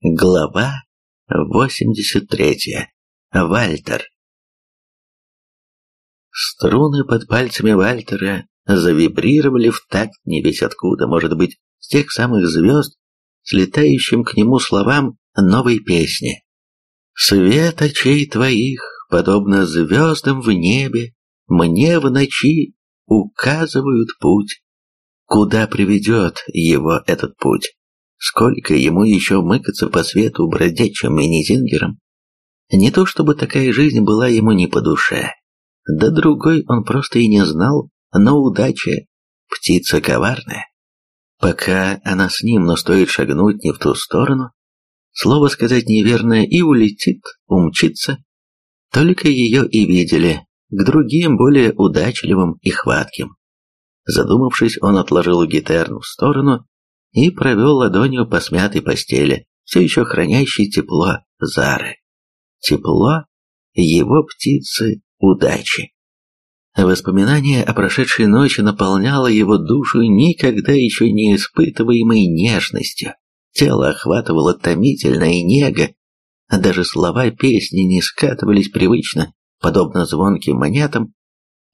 Глава 83. Вальтер. Струны под пальцами Вальтера завибрировали в такт не весь откуда, может быть, с тех самых звезд, слетающим к нему словам новой песни. «Свет очей твоих, подобно звездам в небе, мне в ночи указывают путь. Куда приведет его этот путь?» Сколько ему еще мыкаться по свету бродячим мини-зингером? Не то чтобы такая жизнь была ему не по душе. Да другой он просто и не знал, но удача – птица коварная. Пока она с ним, но стоит шагнуть не в ту сторону, слово сказать неверное и улетит, умчится. Только ее и видели, к другим, более удачливым и хватким. Задумавшись, он отложил гитарну в сторону и провел ладонью по смятой постели, все еще хранящей тепло Зары. Тепло его птицы удачи. Воспоминание о прошедшей ночи наполняло его душу никогда еще не испытываемой нежностью. Тело охватывало томительная нега, а даже слова песни не скатывались привычно, подобно звонким монетам,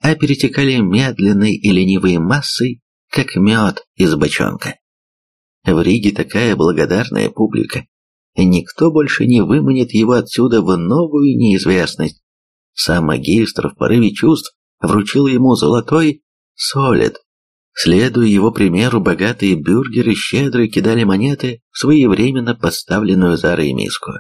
а перетекали медленной и ленивой массой, как мед из бочонка. В Риге такая благодарная публика. Никто больше не выманит его отсюда в новую неизвестность. Сам магистр в порыве чувств вручил ему золотой солид. Следуя его примеру, богатые бюргеры щедро кидали монеты в своевременно подставленную Зарой миску.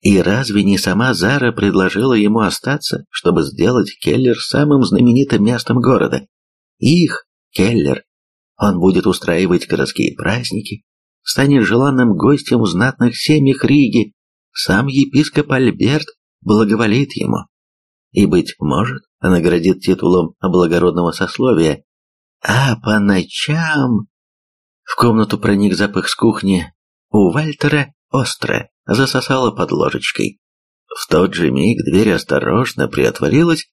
И разве не сама Зара предложила ему остаться, чтобы сделать Келлер самым знаменитым местом города? Их, Келлер. Он будет устраивать городские праздники, станет желанным гостем в знатных семьях Риги, сам епископ Альберт благоволит ему. И, быть может, наградит титулом благородного сословия. А по ночам... В комнату проник запах с кухни. У Вальтера остро засосало под ложечкой. В тот же миг дверь осторожно приотворилась,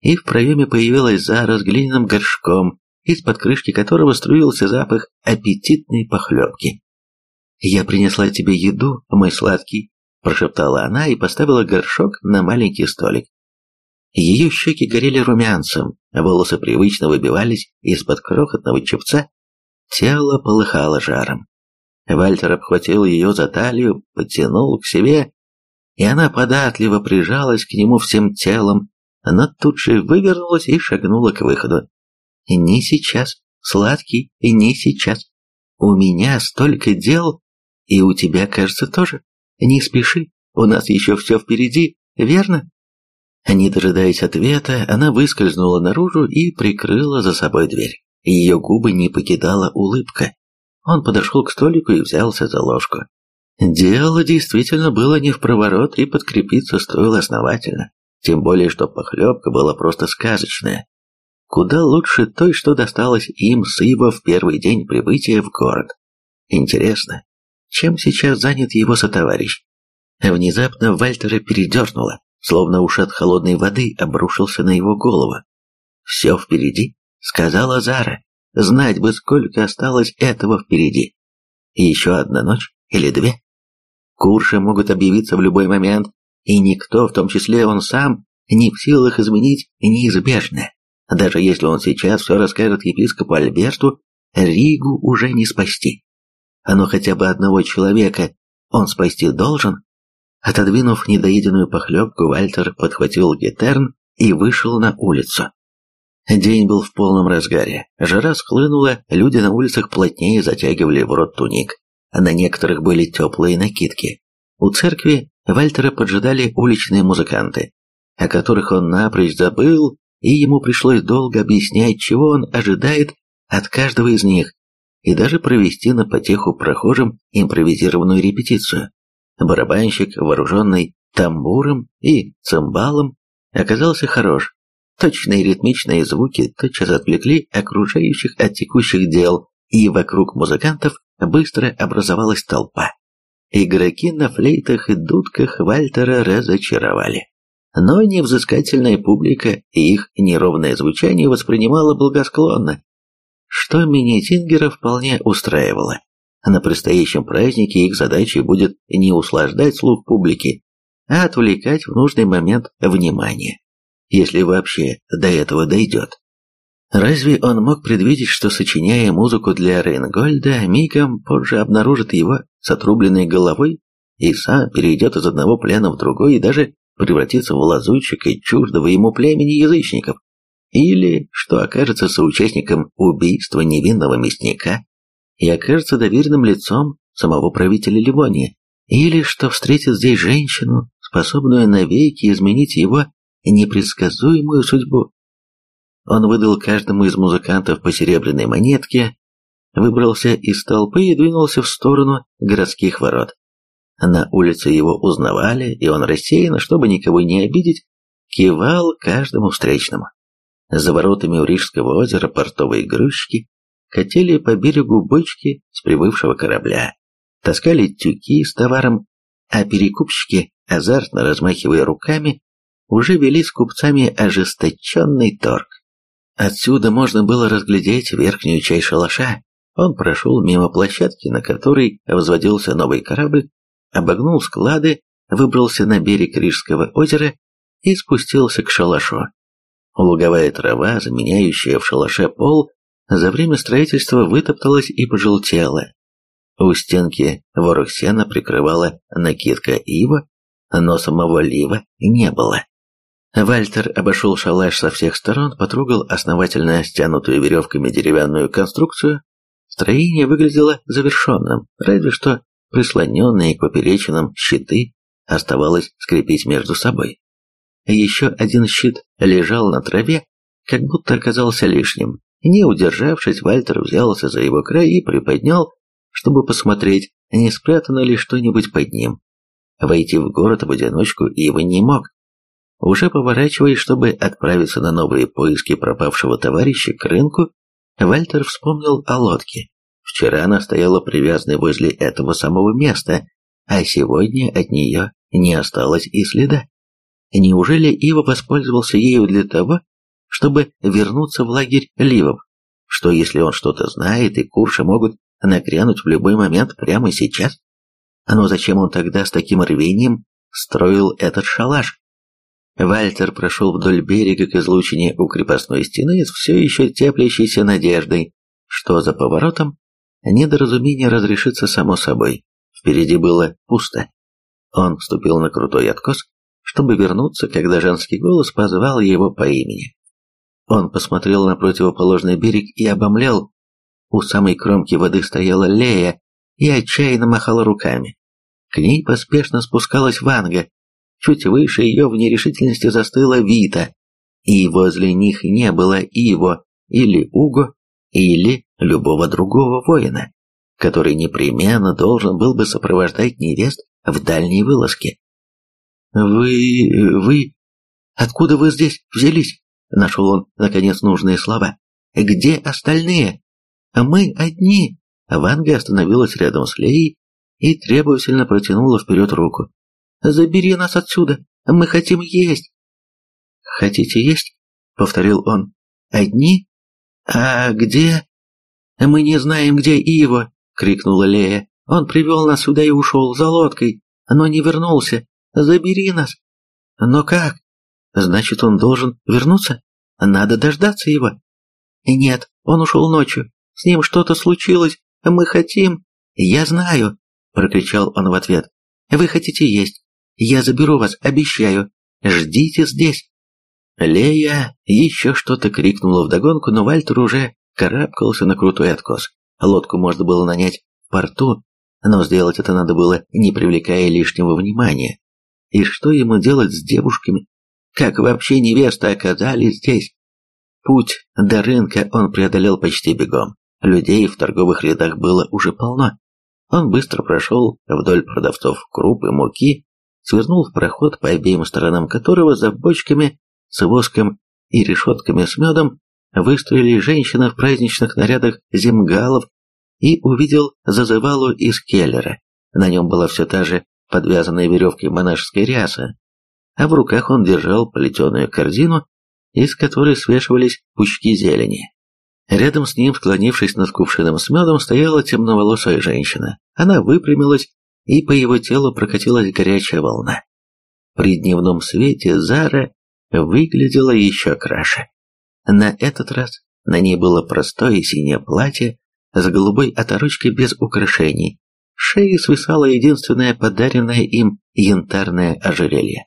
и в проеме появилась Зара с глиняным горшком, из-под крышки которого струился запах аппетитной похлебки. «Я принесла тебе еду, мой сладкий», – прошептала она и поставила горшок на маленький столик. Ее щеки горели румянцем, волосы привычно выбивались из-под крохотного чепца, тело полыхало жаром. Вальтер обхватил ее за талию, подтянул к себе, и она податливо прижалась к нему всем телом, но тут же вывернулась и шагнула к выходу. «Не сейчас, сладкий, не сейчас. У меня столько дел, и у тебя, кажется, тоже. Не спеши, у нас еще все впереди, верно?» Не дожидаясь ответа, она выскользнула наружу и прикрыла за собой дверь. Ее губы не покидала улыбка. Он подошел к столику и взялся за ложку. Дело действительно было не в проворот, и подкрепиться стоило основательно. Тем более, что похлебка была просто сказочная. Куда лучше той, что досталось им с Иво в первый день прибытия в город. Интересно, чем сейчас занят его сотоварищ. Внезапно Вальтера передернуло, словно ушат холодной воды обрушился на его голову. «Все впереди», — сказала Зара. «Знать бы, сколько осталось этого впереди. Еще одна ночь или две. Курши могут объявиться в любой момент, и никто, в том числе он сам, не в силах изменить неизбежное. Даже если он сейчас все расскажет епископу Альберту, Ригу уже не спасти но хотя бы одного человека он спасти должен. Отодвинув недоеденную похлебку, Вальтер подхватил гитерн и вышел на улицу. День был в полном разгаре. Жара схлынула, люди на улицах плотнее затягивали в рот туник. На некоторых были теплые накидки. У церкви Вальтера поджидали уличные музыканты, о которых он напрочь забыл, и ему пришлось долго объяснять, чего он ожидает от каждого из них и даже провести на потеху прохожим импровизированную репетицию. Барабанщик, вооруженный тамбуром и цимбалом, оказался хорош. Точные ритмичные звуки тотчас отвлекли окружающих от текущих дел, и вокруг музыкантов быстро образовалась толпа. Игроки на флейтах и дудках Вальтера разочаровали. Но невзыскательная публика их неровное звучание воспринимала благосклонно, что мини-тингера вполне устраивало. На предстоящем празднике их задачей будет не услаждать слух публики, а отвлекать в нужный момент внимание, если вообще до этого дойдет. Разве он мог предвидеть, что, сочиняя музыку для Рейнгольда, мигом позже обнаружит его с отрубленной головой и сам перейдет из одного плена в другой и даже превратится в лазутчика чуждого ему племени язычников? Или что окажется соучастником убийства невинного мясника и окажется доверенным лицом самого правителя Ливонии? Или что встретит здесь женщину, способную навеки изменить его непредсказуемую судьбу? Он выдал каждому из музыкантов по серебряной монетке, выбрался из толпы и двинулся в сторону городских ворот. На улице его узнавали, и он рассеянно, чтобы никого не обидеть, кивал каждому встречному. За воротами у Рижского озера портовые грузчики катили по берегу бочки с прибывшего корабля, таскали тюки с товаром, а перекупщики, азартно размахивая руками, уже вели с купцами ожесточенный торг. Отсюда можно было разглядеть верхнюю часть шалаша. Он прошел мимо площадки, на которой возводился новый корабль, обогнул склады, выбрался на берег Рижского озера и спустился к шалашу. Луговая трава, заменяющая в шалаше пол, за время строительства вытопталась и пожелтела. У стенки ворох сена прикрывала накидка ива, но самого лива не было. Вальтер обошел шалаш со всех сторон, потрогал основательно стянутую веревками деревянную конструкцию. Строение выглядело завершенным, разве что прислоненные к поперечинам щиты оставалось скрепить между собой. Еще один щит лежал на траве, как будто оказался лишним. Не удержавшись, Вальтер взялся за его край и приподнял, чтобы посмотреть, не спрятано ли что-нибудь под ним. Войти в город в одиночку Ива не мог. Уже поворачиваясь, чтобы отправиться на новые поиски пропавшего товарища к рынку, Вальтер вспомнил о лодке. Вчера она стояла привязанной возле этого самого места, а сегодня от нее не осталось и следа. Неужели Ива воспользовался ею для того, чтобы вернуться в лагерь Ливов? Что если он что-то знает, и Курши могут нагрянуть в любой момент прямо сейчас? Но зачем он тогда с таким рвением строил этот шалаш? Вальтер прошел вдоль берега к излучине у крепостной стены с все еще теплящейся надеждой, что за поворотом недоразумение разрешится само собой. Впереди было пусто. Он вступил на крутой откос, чтобы вернуться, когда женский голос позвал его по имени. Он посмотрел на противоположный берег и обомлел. У самой кромки воды стояла Лея и отчаянно махала руками. К ней поспешно спускалась Ванга, Чуть выше ее в нерешительности застыла Вита, и возле них не было Иво или Уго или любого другого воина, который непременно должен был бы сопровождать невест в дальней вылазке. «Вы... вы... откуда вы здесь взялись?» Нашел он, наконец, нужные слова. «Где остальные?» «Мы одни!» Ванга остановилась рядом с Леей и требовательно протянула вперед руку. Забери нас отсюда, мы хотим есть. Хотите есть? Повторил он. Одни? А где? Мы не знаем, где Иво, крикнула Лея. Он привел нас сюда и ушел за лодкой, но не вернулся. Забери нас. Но как? Значит, он должен вернуться? Надо дождаться его. Нет, он ушел ночью. С ним что-то случилось. Мы хотим... Я знаю, прокричал он в ответ. Вы хотите есть. Я заберу вас, обещаю. Ждите здесь. Лея еще что-то крикнула вдогонку, но Вальтер уже карабкался на крутой откос. Лодку можно было нанять в порту, но сделать это надо было, не привлекая лишнего внимания. И что ему делать с девушками? Как вообще невесты оказались здесь? Путь до рынка он преодолел почти бегом. Людей в торговых рядах было уже полно. Он быстро прошел вдоль продавцов крупы, муки свернул в проход, по обеим сторонам которого за бочками с воском и решетками с медом выстроили женщины в праздничных нарядах земгалов и увидел зазывалу из келлера. На нем была все та же подвязанная веревкой монашеская ряса, а в руках он держал плетеную корзину, из которой свешивались пучки зелени. Рядом с ним, склонившись над кувшином с медом, стояла темноволосая женщина. Она выпрямилась, и по его телу прокатилась горячая волна. При дневном свете Зара выглядела еще краше. На этот раз на ней было простое синее платье с голубой оторочкой без украшений. С шеи свисало единственное подаренное им янтарное ожерелье.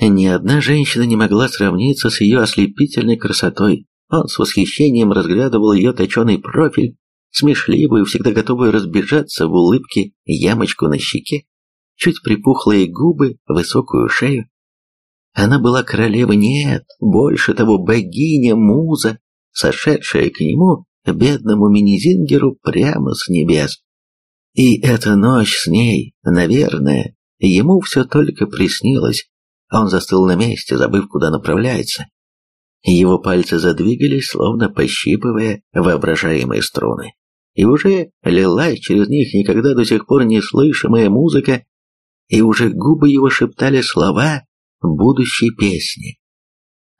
Ни одна женщина не могла сравниться с ее ослепительной красотой. Он с восхищением разглядывал ее точеный профиль, смешливую, всегда готовую разбежаться в улыбке ямочку на щеке, чуть припухлые губы, высокую шею. Она была королева, нет, больше того, богиня, муза, сошедшая к нему, бедному Минизингеру, прямо с небес. И эта ночь с ней, наверное, ему все только приснилось. Он застыл на месте, забыв, куда направляется. Его пальцы задвигались, словно пощипывая воображаемые струны. И уже лилась через них никогда до сих пор не слышимая музыка, и уже губы его шептали слова будущей песни.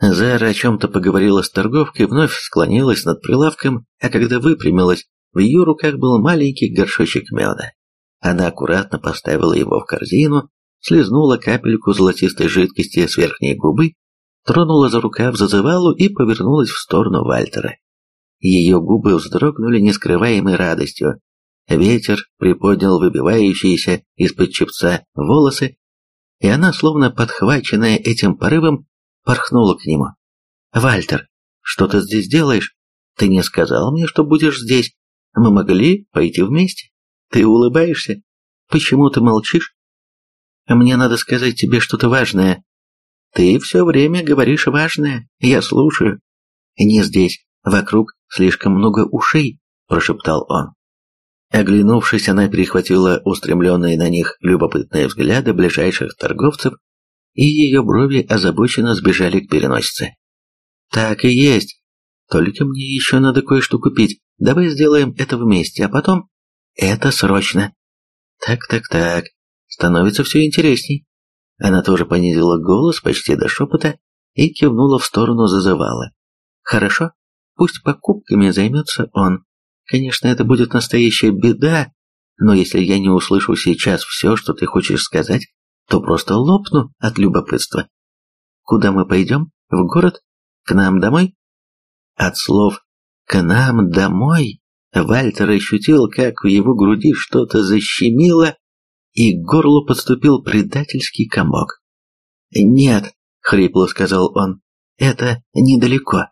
Зара о чем-то поговорила с торговкой, вновь склонилась над прилавком, а когда выпрямилась, в ее руках был маленький горшочек меда. Она аккуратно поставила его в корзину, слезнула капельку золотистой жидкости с верхней губы, тронула за рукав зазывалу и повернулась в сторону Вальтера. Ее губы вздрогнули нескрываемой радостью. Ветер приподнял выбивающиеся из-под чепца волосы, и она, словно подхваченная этим порывом, порхнула к нему. «Вальтер, что ты здесь делаешь? Ты не сказал мне, что будешь здесь. Мы могли пойти вместе. Ты улыбаешься? Почему ты молчишь? Мне надо сказать тебе что-то важное. Ты все время говоришь важное, я слушаю. Не здесь, вокруг слишком много ушей, прошептал он. Оглянувшись, она перехватила устремленные на них любопытные взгляды ближайших торговцев, и ее брови озабоченно сбежали к переносице. «Так и есть. Только мне еще надо кое-что купить. Давай сделаем это вместе, а потом...» «Это срочно». «Так-так-так. Становится все интересней». Она тоже понизила голос почти до шепота и кивнула в сторону зазывала. «Хорошо, пусть покупками займется он. Конечно, это будет настоящая беда, но если я не услышу сейчас все, что ты хочешь сказать, то просто лопну от любопытства. Куда мы пойдем? В город? К нам домой? От слов «к нам домой» Вальтер ощутил, как в его груди что-то защемило, и к горлу подступил предательский комок. «Нет», — хрипло сказал он, — «это недалеко».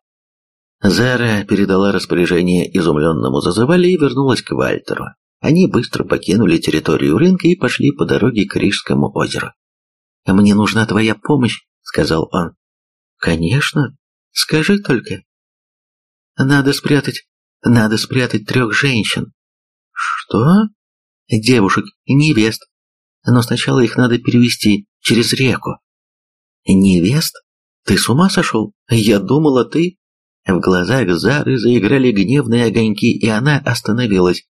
Зара передала распоряжение изумленному зазывали и вернулась к Вальтеру. Они быстро покинули территорию рынка и пошли по дороге к Рижскому озеру. «Мне нужна твоя помощь», — сказал он. «Конечно. Скажи только». «Надо спрятать... Надо спрятать трех женщин». «Что?» «Девушек, невест. Но сначала их надо перевести через реку». «Невест? Ты с ума сошел? Я думала, ты...» В глазах Зары заиграли гневные огоньки, и она остановилась.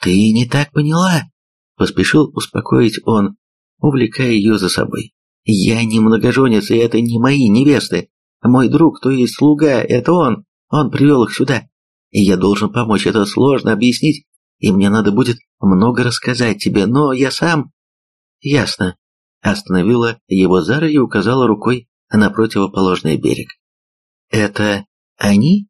«Ты не так поняла?» — поспешил успокоить он, увлекая ее за собой. «Я не многоженец, и это не мои невесты. Мой друг, то есть слуга, это он. Он привел их сюда. И я должен помочь, это сложно объяснить, и мне надо будет много рассказать тебе, но я сам...» «Ясно», — остановила его Зара и указала рукой на противоположный берег. «Это они?»